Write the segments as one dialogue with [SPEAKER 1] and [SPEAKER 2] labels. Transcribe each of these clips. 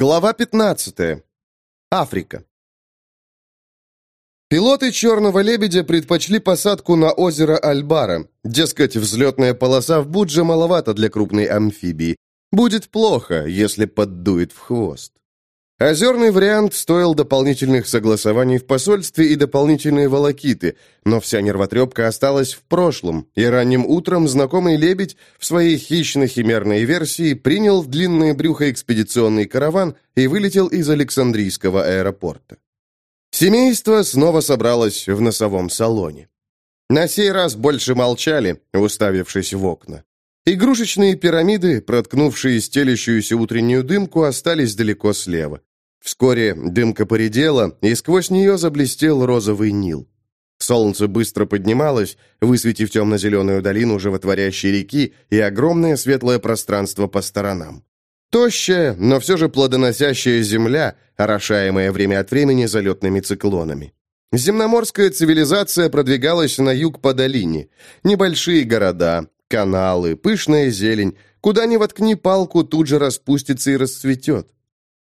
[SPEAKER 1] Глава 15. Африка. Пилоты «Черного лебедя» предпочли посадку на озеро Альбара. Дескать, взлетная полоса в Будже маловато для крупной амфибии. Будет плохо, если поддует в хвост. Озерный вариант стоил дополнительных согласований в посольстве и дополнительные волокиты, но вся нервотрепка осталась в прошлом, и ранним утром знакомый лебедь в своей хищно-химерной версии принял в длинное брюхо экспедиционный караван и вылетел из Александрийского аэропорта. Семейство снова собралось в носовом салоне. На сей раз больше молчали, уставившись в окна. Игрушечные пирамиды, проткнувшие стелящуюся утреннюю дымку, остались далеко слева. Вскоре дымка поредела, и сквозь нее заблестел розовый Нил. Солнце быстро поднималось, высветив темно-зеленую долину животворящей реки и огромное светлое пространство по сторонам. Тощая, но все же плодоносящая земля, орошаемая время от времени залетными циклонами. Земноморская цивилизация продвигалась на юг по долине. Небольшие города, каналы, пышная зелень. Куда ни воткни палку, тут же распустится и расцветет.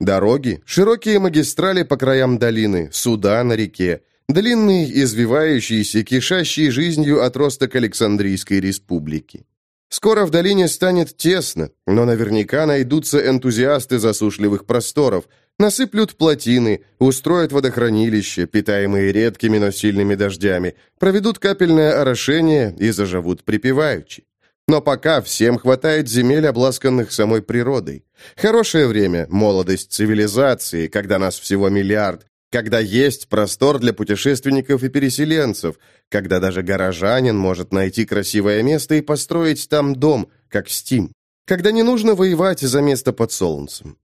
[SPEAKER 1] Дороги, широкие магистрали по краям долины, суда на реке, длинные, извивающиеся, кишащие жизнью отросток Александрийской республики. Скоро в долине станет тесно, но наверняка найдутся энтузиасты засушливых просторов, насыплют плотины, устроят водохранилища, питаемые редкими, но сильными дождями, проведут капельное орошение и заживут припеваючи. Но пока всем хватает земель, обласканных самой природой. Хорошее время – молодость цивилизации, когда нас всего миллиард, когда есть простор для путешественников и переселенцев, когда даже горожанин может найти красивое место и построить там дом, как Стим, когда не нужно воевать за место под солнцем.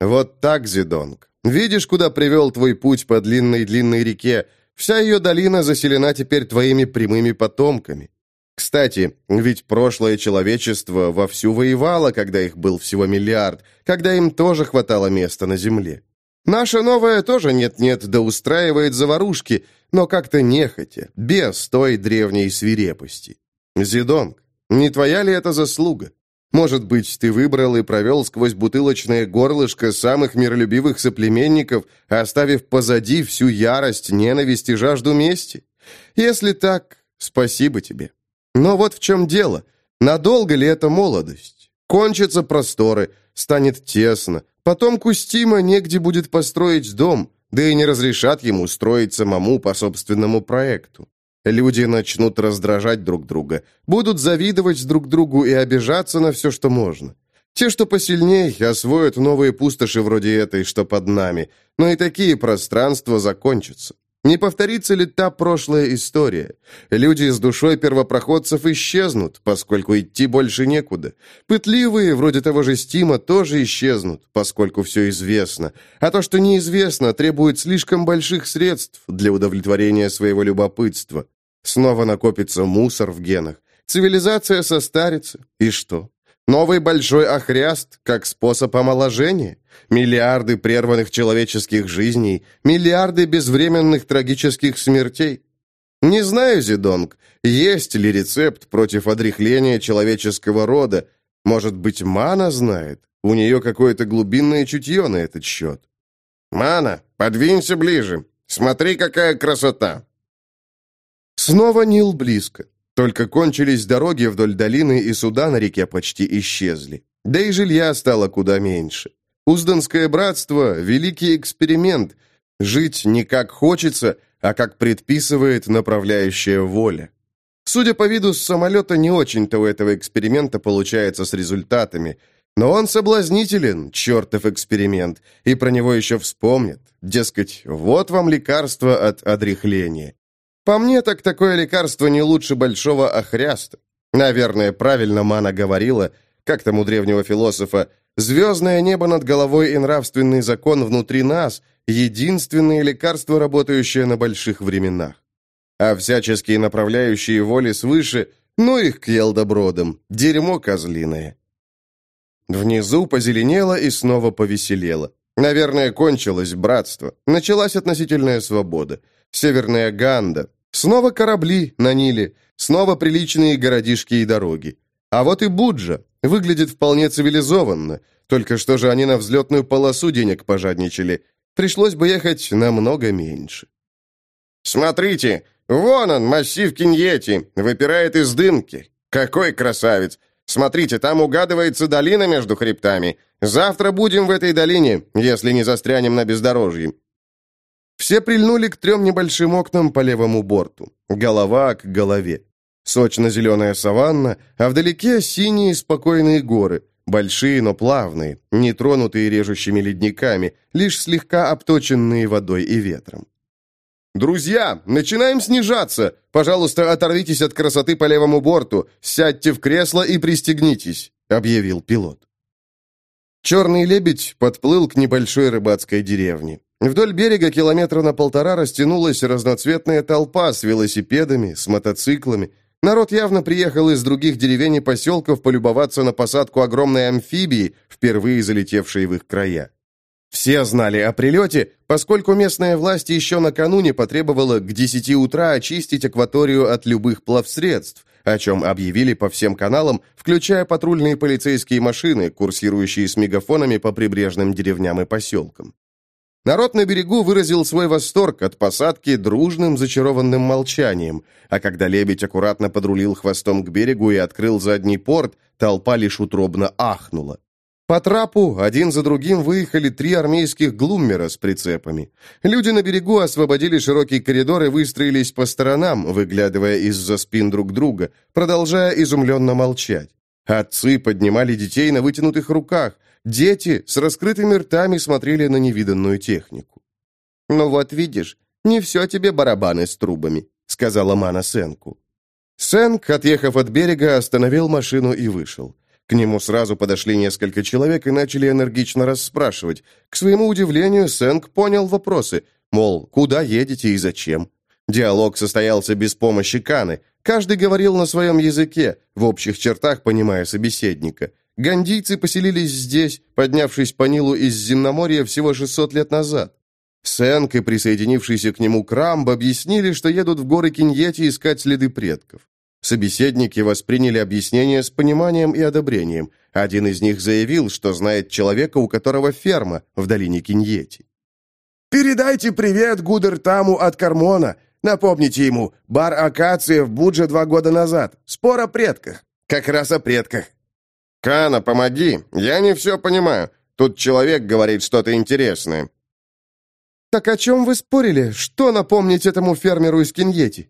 [SPEAKER 1] Вот так, Зидонг. Видишь, куда привел твой путь по длинной-длинной реке? Вся ее долина заселена теперь твоими прямыми потомками. Кстати, ведь прошлое человечество вовсю воевало, когда их был всего миллиард, когда им тоже хватало места на земле. Наша новая тоже нет-нет, да устраивает заварушки, но как-то нехотя, без той древней свирепости. Зидонг, не твоя ли это заслуга? Может быть, ты выбрал и провел сквозь бутылочное горлышко самых миролюбивых соплеменников, оставив позади всю ярость, ненависть и жажду мести? Если так, спасибо тебе. Но вот в чем дело. Надолго ли это молодость? Кончатся просторы, станет тесно. Потом Кустима негде будет построить дом, да и не разрешат ему строить самому по собственному проекту. Люди начнут раздражать друг друга, будут завидовать друг другу и обижаться на все, что можно. Те, что посильней, освоят новые пустоши вроде этой, что под нами, но и такие пространства закончатся. Не повторится ли та прошлая история? Люди с душой первопроходцев исчезнут, поскольку идти больше некуда. Пытливые, вроде того же Стима, тоже исчезнут, поскольку все известно. А то, что неизвестно, требует слишком больших средств для удовлетворения своего любопытства. Снова накопится мусор в генах. Цивилизация состарится. И что? Новый большой охряст, как способ омоложения. Миллиарды прерванных человеческих жизней, миллиарды безвременных трагических смертей. Не знаю, Зидонг, есть ли рецепт против одряхления человеческого рода. Может быть, Мана знает? У нее какое-то глубинное чутье на этот счет. «Мана, подвинься ближе. Смотри, какая красота!» Снова Нил близко. Только кончились дороги вдоль долины, и суда на реке почти исчезли. Да и жилья стало куда меньше. Узданское братство – великий эксперимент. Жить не как хочется, а как предписывает направляющая воля. Судя по виду с самолета, не очень-то у этого эксперимента получается с результатами. Но он соблазнителен, чертов эксперимент, и про него еще вспомнят. Дескать, вот вам лекарство от одряхления. По мне, так такое лекарство не лучше большого охряста. Наверное, правильно Мана говорила, как там у древнего философа, «Звездное небо над головой и нравственный закон внутри нас — единственное лекарство, работающее на больших временах. А всяческие направляющие воли свыше, ну их к елдобродам, дерьмо козлиное». Внизу позеленело и снова повеселело. Наверное, кончилось братство. Началась относительная свобода. Северная Ганда, Снова корабли на Ниле, снова приличные городишки и дороги. А вот и Буджа выглядит вполне цивилизованно. Только что же они на взлетную полосу денег пожадничали. Пришлось бы ехать намного меньше.
[SPEAKER 2] «Смотрите, вон он, массив Киньети, выпирает из дымки. Какой красавец! Смотрите, там угадывается долина между хребтами. Завтра будем в этой долине, если не застрянем на бездорожье».
[SPEAKER 1] Все прильнули к трем небольшим окнам по левому борту. Голова к голове. Сочно-зеленая саванна, а вдалеке синие спокойные горы, большие, но плавные, не тронутые режущими ледниками, лишь слегка обточенные водой и ветром. «Друзья, начинаем снижаться! Пожалуйста, оторвитесь от красоты по левому борту, сядьте в кресло и пристегнитесь», — объявил пилот. Черный лебедь подплыл к небольшой рыбацкой деревне. Вдоль берега километра на полтора растянулась разноцветная толпа с велосипедами, с мотоциклами. Народ явно приехал из других деревень и поселков полюбоваться на посадку огромной амфибии, впервые залетевшей в их края. Все знали о прилете, поскольку местная власть еще накануне потребовала к 10 утра очистить акваторию от любых плавсредств, о чем объявили по всем каналам, включая патрульные полицейские машины, курсирующие с мегафонами по прибрежным деревням и поселкам. Народ на берегу выразил свой восторг от посадки дружным зачарованным молчанием, а когда лебедь аккуратно подрулил хвостом к берегу и открыл задний порт, толпа лишь утробно ахнула. По трапу один за другим выехали три армейских глуммера с прицепами. Люди на берегу освободили широкий коридор и выстроились по сторонам, выглядывая из-за спин друг друга, продолжая изумленно молчать. Отцы поднимали детей на вытянутых руках, Дети с раскрытыми ртами смотрели на невиданную технику. «Ну вот видишь, не все тебе барабаны с трубами», — сказала Мана Сенку. Сенк, отъехав от берега, остановил машину и вышел. К нему сразу подошли несколько человек и начали энергично расспрашивать. К своему удивлению, Сенк понял вопросы, мол, куда едете и зачем. Диалог состоялся без помощи Каны. Каждый говорил на своем языке, в общих чертах понимая собеседника. Гандийцы поселились здесь, поднявшись по Нилу из Земноморья всего 600 лет назад. Сенк и присоединившийся к нему Крамб объяснили, что едут в горы Киньети искать следы предков. Собеседники восприняли объяснение с пониманием и одобрением. Один из них заявил, что знает человека, у которого ферма в долине Киньети.
[SPEAKER 3] «Передайте привет Гудертаму от Кармона. Напомните ему, бар Акация в Будже два года назад. Спор о предках. Как раз о предках.
[SPEAKER 2] «Кана, помоги! Я не все понимаю. Тут человек говорит что-то интересное».
[SPEAKER 1] «Так о чем вы спорили? Что напомнить этому фермеру из Киньети?»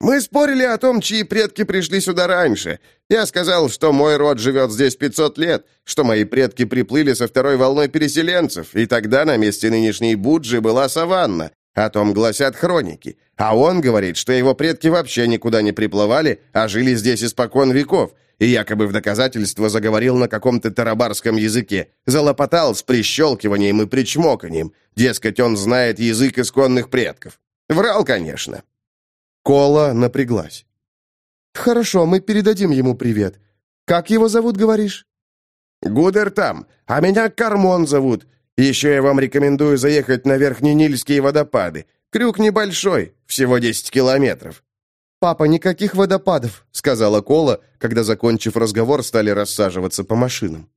[SPEAKER 2] «Мы спорили о том, чьи предки пришли сюда раньше. Я сказал, что мой род живет здесь 500 лет, что мои предки приплыли со второй волной переселенцев, и тогда на месте нынешней Буджи была саванна. О том гласят хроники. А он говорит, что его предки вообще никуда не приплывали, а жили здесь испокон веков, и якобы в доказательство заговорил на каком-то тарабарском языке, залопотал с прищелкиванием и причмоканием, дескать, он знает язык исконных предков. Врал, конечно.
[SPEAKER 1] Кола напряглась. «Хорошо, мы передадим ему привет. Как его зовут, говоришь?»
[SPEAKER 3] «Гудер там, а меня Кармон зовут. Еще я вам рекомендую заехать на Верхненильские водопады. Крюк небольшой, всего 10 километров.
[SPEAKER 1] «Папа, никаких водопадов», — сказала Кола, когда, закончив разговор, стали рассаживаться по машинам.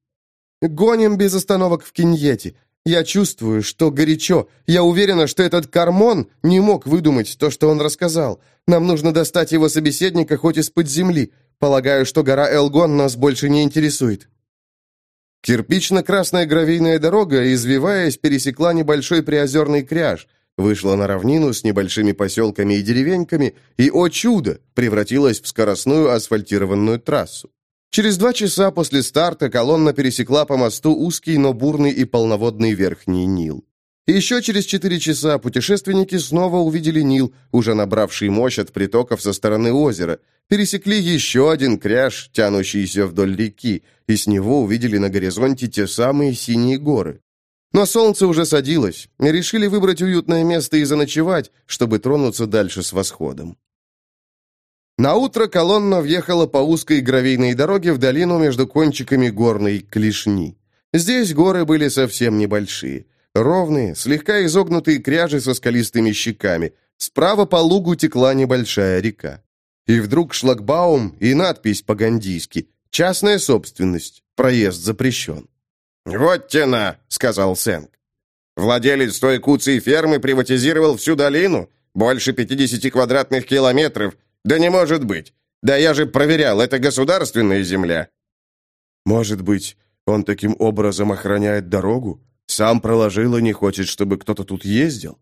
[SPEAKER 1] «Гоним без остановок в Киньете. Я чувствую, что горячо. Я уверена, что этот Кармон не мог выдумать то, что он рассказал. Нам нужно достать его собеседника хоть из-под земли. Полагаю, что гора Элгон нас больше не интересует». Кирпично-красная гравийная дорога, извиваясь, пересекла небольшой приозерный кряж, Вышла на равнину с небольшими поселками и деревеньками и, о чудо, превратилась в скоростную асфальтированную трассу. Через два часа после старта колонна пересекла по мосту узкий, но бурный и полноводный Верхний Нил. Еще через четыре часа путешественники снова увидели Нил, уже набравший мощь от притоков со стороны озера, пересекли еще один кряж, тянущийся вдоль реки, и с него увидели на горизонте те самые синие горы. Но солнце уже садилось, и решили выбрать уютное место и заночевать, чтобы тронуться дальше с восходом. На утро колонна въехала по узкой гравийной дороге в долину между кончиками горной клешни. Здесь горы были совсем небольшие. Ровные, слегка изогнутые кряжи со скалистыми щеками. Справа по лугу текла небольшая река. И вдруг шлагбаум и надпись по-гандийски «Частная собственность. Проезд запрещен».
[SPEAKER 2] «Вот тена», — сказал Сэнк. «Владелец той куцей фермы приватизировал всю долину? Больше 50 квадратных километров? Да не может быть! Да я же проверял, это государственная земля!»
[SPEAKER 3] «Может быть, он таким образом охраняет дорогу? Сам проложил и не хочет, чтобы кто-то тут ездил?»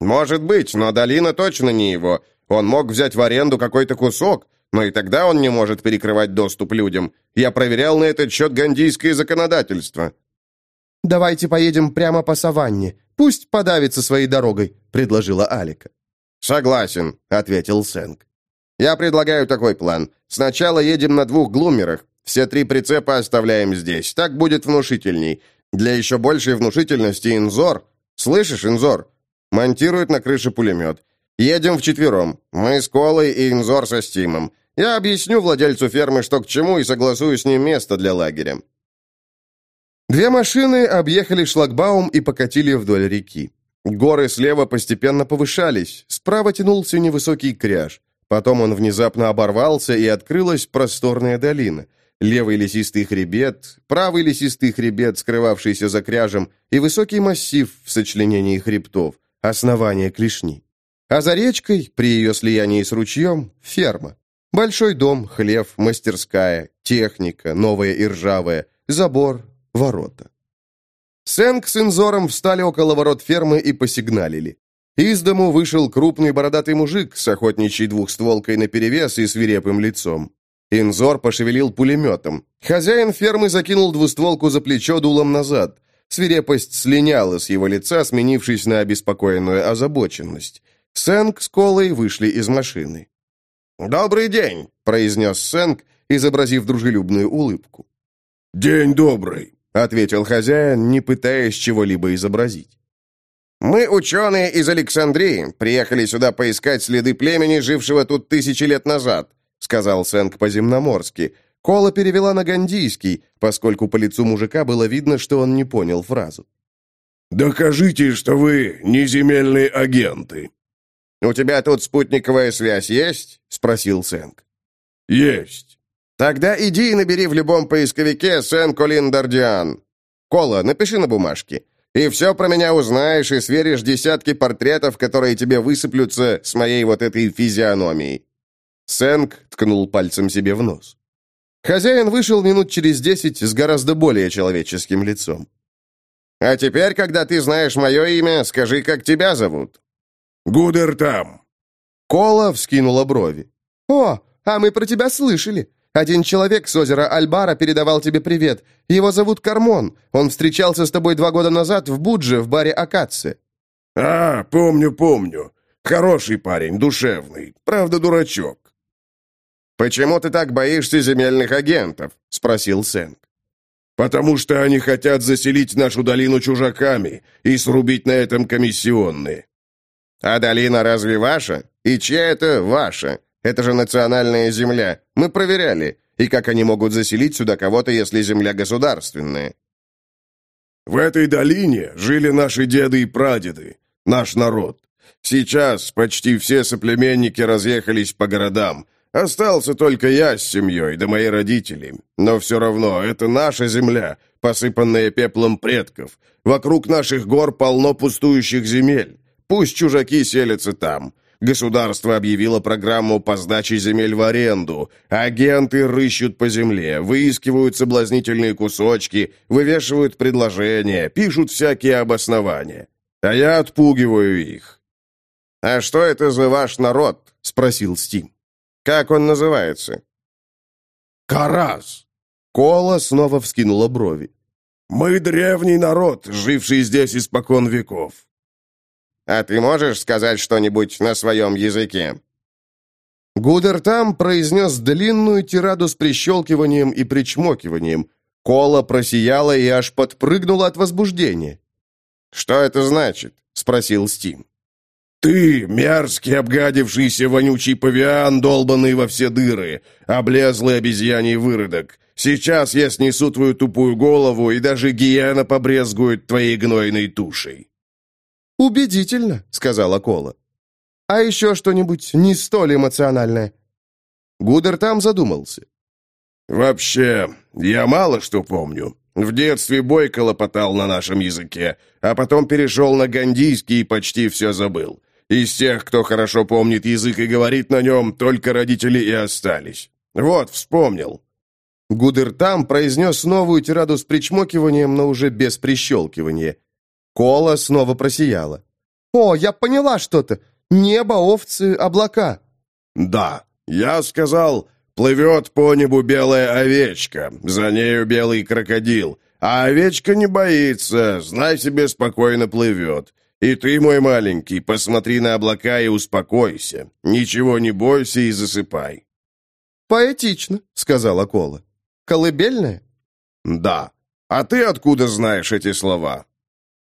[SPEAKER 2] «Может быть, но долина точно не его. Он мог взять в аренду какой-то кусок, но и тогда он не может перекрывать доступ людям. Я проверял на этот счет гандийское законодательство».
[SPEAKER 1] «Давайте поедем прямо по саванне. Пусть подавится своей дорогой», — предложила Алика.
[SPEAKER 2] «Согласен», — ответил Сэнк. «Я предлагаю такой план. Сначала едем на двух глумерах. Все три прицепа оставляем здесь. Так будет внушительней. Для еще большей внушительности Инзор... Слышишь, Инзор? Монтирует на крыше пулемет. Едем вчетвером. Мы с Колой и Инзор со Стимом. Я объясню владельцу фермы, что к чему, и согласую с ним место для лагеря.
[SPEAKER 1] Две машины объехали шлагбаум и покатили вдоль реки. Горы слева постепенно повышались, справа тянулся невысокий кряж. Потом он внезапно оборвался, и открылась просторная долина. Левый лесистый хребет, правый лесистый хребет, скрывавшийся за кряжем, и высокий массив в сочленении хребтов, основание клешни. А за речкой, при ее слиянии с ручьем, ферма. Большой дом, хлев, мастерская, техника, новая и ржавая, забор, ворота. Сэнк с Инзором встали около ворот фермы и посигналили. Из дому вышел крупный бородатый мужик с охотничьей двухстволкой наперевес и свирепым лицом. Инзор пошевелил пулеметом. Хозяин фермы закинул двустволку за плечо дулом назад. Свирепость слиняла с его лица, сменившись на обеспокоенную озабоченность. Сэнк с Колой вышли из машины.
[SPEAKER 2] «Добрый день», — произнес Сэнк, изобразив дружелюбную улыбку.
[SPEAKER 3] «День добрый», —
[SPEAKER 1] ответил хозяин, не пытаясь чего-либо изобразить.
[SPEAKER 2] «Мы, ученые из Александрии, приехали сюда поискать следы племени, жившего тут тысячи лет назад», — сказал Сэнк по-земноморски. Кола перевела на гандийский, поскольку по лицу мужика было видно, что он не понял фразу.
[SPEAKER 3] «Докажите, что вы не земельные агенты».
[SPEAKER 2] «У тебя тут спутниковая связь есть?» — спросил Сэнк.
[SPEAKER 3] «Есть».
[SPEAKER 2] Тогда иди и набери в любом поисковике Сен-Колин Дардиан. Кола, напиши на бумажке. И все про меня узнаешь и сверишь десятки портретов, которые тебе высыплются с моей вот этой физиономией». Сэнк ткнул пальцем себе в нос. Хозяин вышел минут через десять с гораздо более человеческим лицом. «А теперь, когда ты знаешь мое имя, скажи, как тебя зовут».
[SPEAKER 3] «Гудер там».
[SPEAKER 1] Кола вскинула брови. «О, а мы про тебя слышали. Один человек с озера Альбара передавал тебе привет. Его зовут Кармон. Он встречался с тобой два года назад в Будже, в баре Акация».
[SPEAKER 3] «А, помню, помню. Хороший парень, душевный. Правда, дурачок».
[SPEAKER 2] «Почему ты так боишься земельных агентов?» — спросил Сэнк.
[SPEAKER 3] «Потому что они хотят заселить нашу долину чужаками и срубить на этом комиссионные».
[SPEAKER 2] «А долина разве ваша? И чья это ваша? Это же национальная земля. Мы проверяли. И как они могут заселить сюда кого-то, если земля государственная?»
[SPEAKER 3] «В этой долине жили наши деды и прадеды, наш народ. Сейчас почти все соплеменники разъехались по городам. Остался только я с семьей, да мои родители. Но все равно, это наша земля, посыпанная пеплом предков. Вокруг наших гор полно пустующих земель. Пусть чужаки селятся там. Государство объявило программу по сдаче земель в аренду. Агенты рыщут по земле, выискивают соблазнительные кусочки, вывешивают предложения, пишут всякие обоснования. А я отпугиваю их.
[SPEAKER 2] «А что это за ваш народ?» — спросил Стим. «Как он называется?»
[SPEAKER 3] «Карас».
[SPEAKER 1] Кола снова вскинула брови.
[SPEAKER 3] «Мы древний народ, живший здесь испокон веков.
[SPEAKER 2] А ты можешь сказать что-нибудь на своем языке?»
[SPEAKER 1] Гудер там произнес длинную тираду с прищелкиванием и причмокиванием. Кола просияла и аж подпрыгнула от возбуждения.
[SPEAKER 2] «Что это значит?» — спросил Стим.
[SPEAKER 3] «Ты, мерзкий, обгадившийся вонючий павиан, долбанный во все дыры, облезлый обезьяний выродок. Сейчас я снесу твою тупую голову, и даже гиена побрезгует твоей гнойной тушей».
[SPEAKER 1] «Убедительно», — сказала Кола. «А еще что-нибудь не столь эмоциональное?» Гудер там задумался.
[SPEAKER 3] «Вообще, я мало что помню. В детстве бойко лопотал на нашем языке, а потом перешел на гандийский и почти все забыл. Из тех, кто хорошо помнит язык и говорит на нем, только родители и остались. Вот, вспомнил».
[SPEAKER 1] Гудертам произнес новую тираду с причмокиванием, но уже без прищелкивания. Кола снова просияла. «О, я поняла что-то! Небо, овцы, облака!»
[SPEAKER 3] «Да, я сказал, плывет по небу белая овечка, за нею белый крокодил, а овечка не боится, знай себе, спокойно плывет. И ты, мой маленький, посмотри на облака и успокойся. Ничего не бойся и засыпай».
[SPEAKER 1] «Поэтично», — сказала Кола. «Колыбельная?»
[SPEAKER 3] «Да. А ты откуда знаешь эти слова?»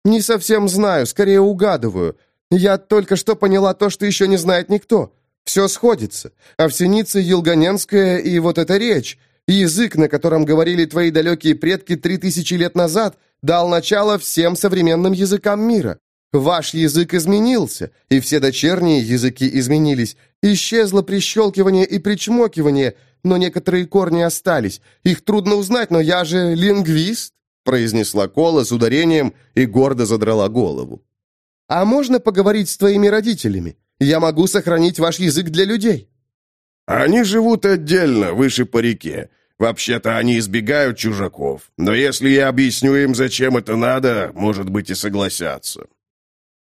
[SPEAKER 1] «Не совсем знаю, скорее угадываю. Я только что поняла то, что еще не знает никто. Все сходится. Овсеница Елганенская и вот эта речь. Язык, на котором говорили твои далекие предки три тысячи лет назад, дал начало всем современным языкам мира. Ваш язык изменился, и все дочерние языки изменились. Исчезло прищелкивание и причмокивание, но некоторые корни остались. Их трудно узнать, но я же лингвист произнесла Кола с ударением и гордо задрала голову. «А можно поговорить с твоими родителями? Я могу сохранить ваш язык для людей».
[SPEAKER 3] «Они живут отдельно, выше по реке. Вообще-то они избегают чужаков. Но если я объясню им, зачем это надо, может быть, и согласятся».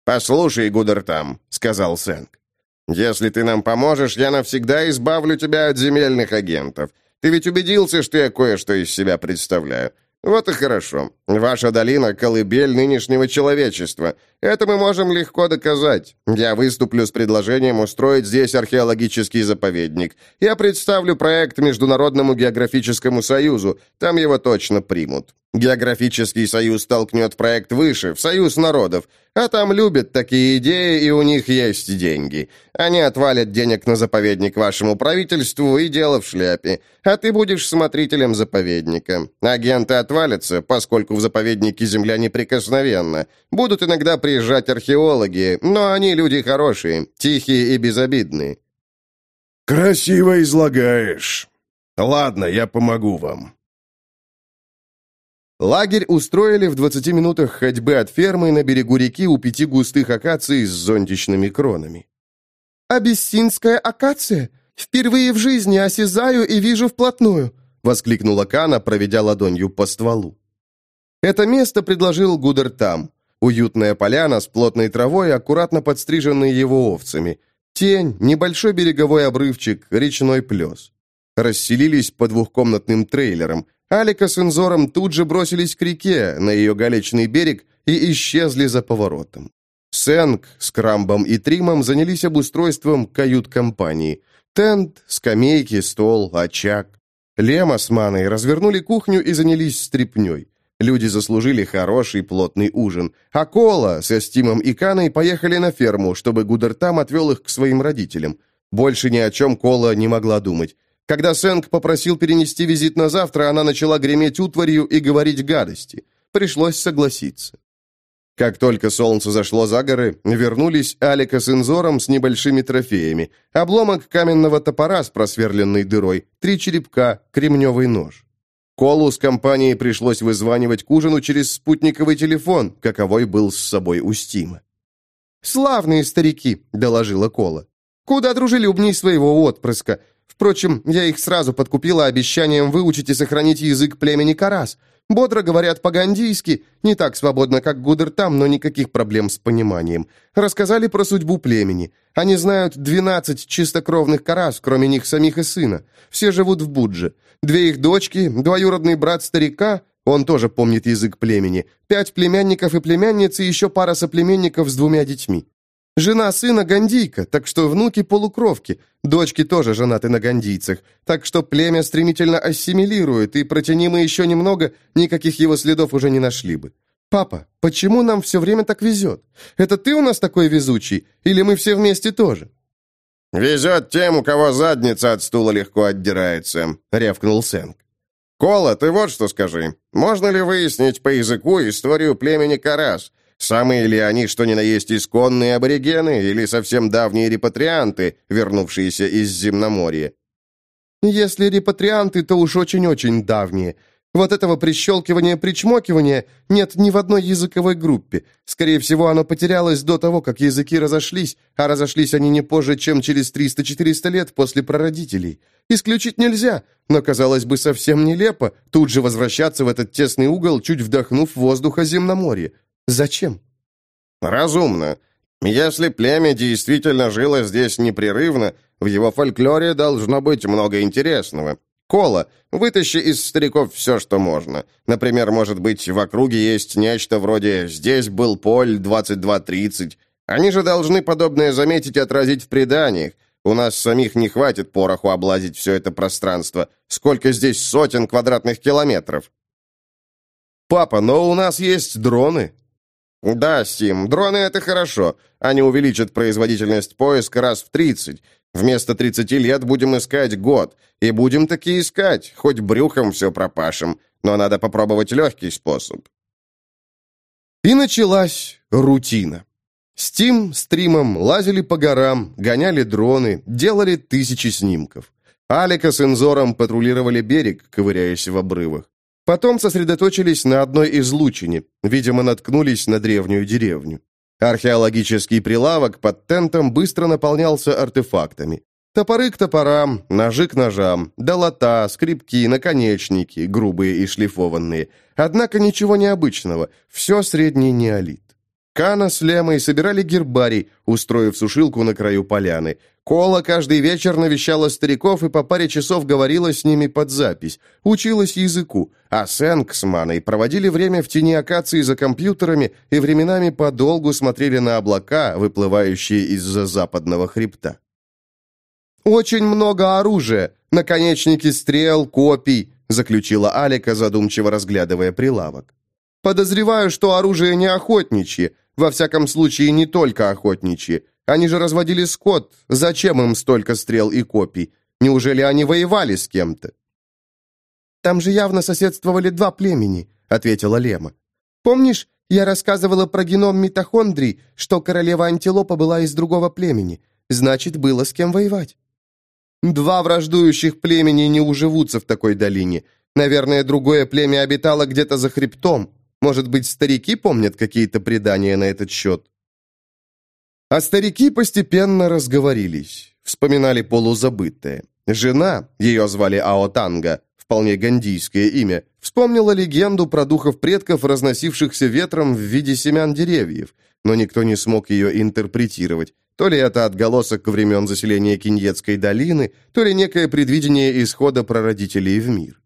[SPEAKER 2] «Послушай, Гудертам», — сказал Сэнк. «Если ты нам поможешь, я навсегда избавлю тебя от земельных агентов. Ты ведь убедился, что я кое-что из себя представляю. «Вот и хорошо. Ваша долина — колыбель нынешнего человечества. Это мы можем легко доказать. Я выступлю с предложением устроить здесь археологический заповедник. Я представлю проект Международному географическому союзу. Там его точно примут. Географический союз толкнет проект выше, в союз народов. А там любят такие идеи, и у них есть деньги. Они отвалят денег на заповедник вашему правительству, и дело в шляпе. А ты будешь смотрителем заповедника. Агенты отвалятся, поскольку в заповеднике земля неприкосновенна. Будут иногда приезжать археологи, но они люди хорошие, тихие и безобидные.
[SPEAKER 3] «Красиво излагаешь. Ладно, я помогу вам».
[SPEAKER 1] Лагерь устроили в 20 минутах ходьбы от фермы на берегу реки у пяти густых акаций с зонтичными кронами. «Абиссинская акация? Впервые в жизни осязаю и вижу вплотную!» — воскликнула Кана, проведя ладонью по стволу. Это место предложил Гудертам. Уютная поляна с плотной травой, аккуратно подстриженной его овцами. Тень, небольшой береговой обрывчик, речной плес. Расселились по двухкомнатным трейлерам. Алика с Инзором тут же бросились к реке, на ее галечный берег, и исчезли за поворотом. Сэнк с Крамбом и Тримом занялись обустройством кают-компании. Тент, скамейки, стол, очаг. Лема с Маной развернули кухню и занялись стряпней. Люди заслужили хороший плотный ужин. А Кола со Стимом и Каной поехали на ферму, чтобы Гудертам отвел их к своим родителям. Больше ни о чем Кола не могла думать. Когда Сэнк попросил перенести визит на завтра, она начала греметь утварью и говорить гадости. Пришлось согласиться. Как только солнце зашло за горы, вернулись Алика с Инзором с небольшими трофеями. Обломок каменного топора с просверленной дырой, три черепка, кремневый нож. Колу с компанией пришлось вызванивать к ужину через спутниковый телефон, каковой был с собой у Стима. «Славные старики», — доложила Кола. «Куда дружелюбней своего отпрыска. Впрочем, я их сразу подкупила обещанием выучить и сохранить язык племени Карас. Бодро говорят по-гандийски, не так свободно, как Гудер там, но никаких проблем с пониманием. Рассказали про судьбу племени. Они знают 12 чистокровных Карас, кроме них самих и сына. Все живут в Будже. Две их дочки, двоюродный брат старика, он тоже помнит язык племени, пять племянников и племянниц и еще пара соплеменников с двумя детьми. Жена сына гандийка, так что внуки полукровки. Дочки тоже женаты на гандийцах. Так что племя стремительно ассимилирует, и протяни мы еще немного, никаких его следов уже не нашли бы. Папа, почему нам все время так везет? Это ты у нас такой везучий? Или мы все вместе тоже?
[SPEAKER 2] «Везет тем, у кого задница от стула легко отдирается», — рявкнул Сэнк. «Кола, ты вот что скажи. Можно ли выяснить по языку историю племени Карас? Самые ли они, что ни на есть, исконные аборигены или совсем давние репатрианты, вернувшиеся из Земноморья?
[SPEAKER 1] Если репатрианты, то уж очень-очень давние. Вот этого прищелкивания-причмокивания нет ни в одной языковой группе. Скорее всего, оно потерялось до того, как языки разошлись, а разошлись они не позже, чем через 300-400 лет после прародителей. Исключить нельзя, но, казалось бы, совсем нелепо тут же возвращаться в этот тесный угол, чуть вдохнув воздуха земноморья. Зачем?
[SPEAKER 2] Разумно. Если племя действительно жило здесь непрерывно, в его фольклоре должно быть много интересного. Кола, вытащи из стариков все, что можно. Например, может быть, в округе есть нечто вроде «здесь был Поль 2230». Они же должны подобное заметить и отразить в преданиях. У нас самих не хватит пороху облазить все это пространство. Сколько здесь сотен квадратных километров?
[SPEAKER 1] Папа, но у нас есть дроны.
[SPEAKER 2] Да, Сим, дроны — это хорошо. Они увеличат производительность поиска раз в 30. Вместо 30 лет будем искать год. И будем таки искать, хоть брюхом все пропашем. Но надо попробовать легкий способ.
[SPEAKER 1] И началась рутина. Стим стримом лазили по горам, гоняли дроны, делали тысячи снимков. Алика с Инзором патрулировали берег, ковыряясь в обрывах. Потом сосредоточились на одной излучине, видимо, наткнулись на древнюю деревню. Археологический прилавок под тентом быстро наполнялся артефактами. Топоры к топорам, ножи к ножам, долота, скрипки, наконечники, грубые и шлифованные. Однако ничего необычного, все средний неолит. Кана с Лемой собирали гербарий, устроив сушилку на краю поляны. Кола каждый вечер навещала стариков и по паре часов говорила с ними под запись, училась языку, а Сэнк с Маной проводили время в тени акации за компьютерами и временами подолгу смотрели на облака, выплывающие из-за западного хребта. «Очень много оружия, наконечники стрел, копий», заключила Алика, задумчиво разглядывая прилавок. «Подозреваю, что оружие не охотничье, во всяком случае, не только охотничьи. Они же разводили скот. Зачем им столько стрел и копий? Неужели они воевали с кем-то? «Там же явно соседствовали два племени», — ответила Лема. «Помнишь, я рассказывала про геном митохондрий, что королева антилопа была из другого племени. Значит, было с кем воевать». «Два враждующих племени не уживутся в такой долине. Наверное, другое племя обитало где-то за хребтом. Может быть, старики помнят какие-то предания на этот счет? А старики постепенно разговорились, вспоминали полузабытое. Жена, ее звали Аотанга, вполне гандийское имя, вспомнила легенду про духов предков, разносившихся ветром в виде семян деревьев, но никто не смог ее интерпретировать. То ли это отголосок времен заселения Киньетской долины, то ли некое предвидение исхода прародителей в мир.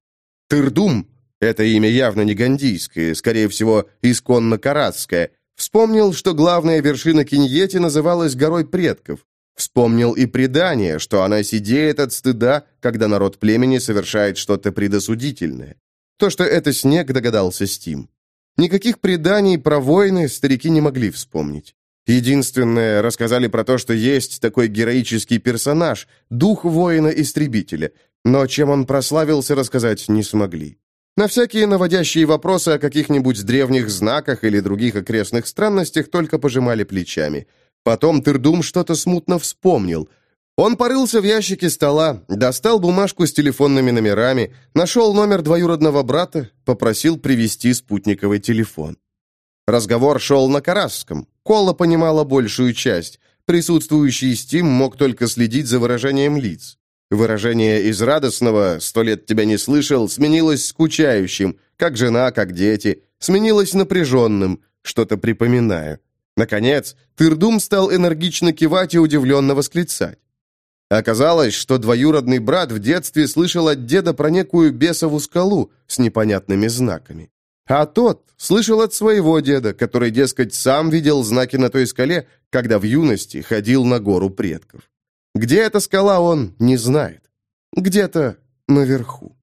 [SPEAKER 1] Тырдум это имя явно не гандийское, скорее всего, исконно каратское. Вспомнил, что главная вершина Киньети называлась Горой Предков. Вспомнил и предание, что она сидеет от стыда, когда народ племени совершает что-то предосудительное. То, что это снег, догадался Стим. Никаких преданий про войны старики не могли вспомнить. Единственное, рассказали про то, что есть такой героический персонаж, дух воина-истребителя, но чем он прославился, рассказать не смогли. На всякие наводящие вопросы о каких-нибудь древних знаках или других окрестных странностях только пожимали плечами. Потом Тырдум что-то смутно вспомнил. Он порылся в ящике стола, достал бумажку с телефонными номерами, нашел номер двоюродного брата, попросил привезти спутниковый телефон. Разговор шел на карасском. Кола понимала большую часть. Присутствующий Стим мог только следить за выражением лиц. Выражение из радостного «сто лет тебя не слышал» сменилось скучающим, как жена, как дети, сменилось напряженным, что-то припоминаю. Наконец, Тырдум стал энергично кивать и удивленно восклицать. Оказалось, что двоюродный брат в детстве слышал от деда про некую бесову скалу с непонятными знаками. А тот слышал от своего деда, который, дескать, сам видел знаки на той скале, когда в юности ходил на гору предков. Где эта скала, он не знает. Где-то наверху.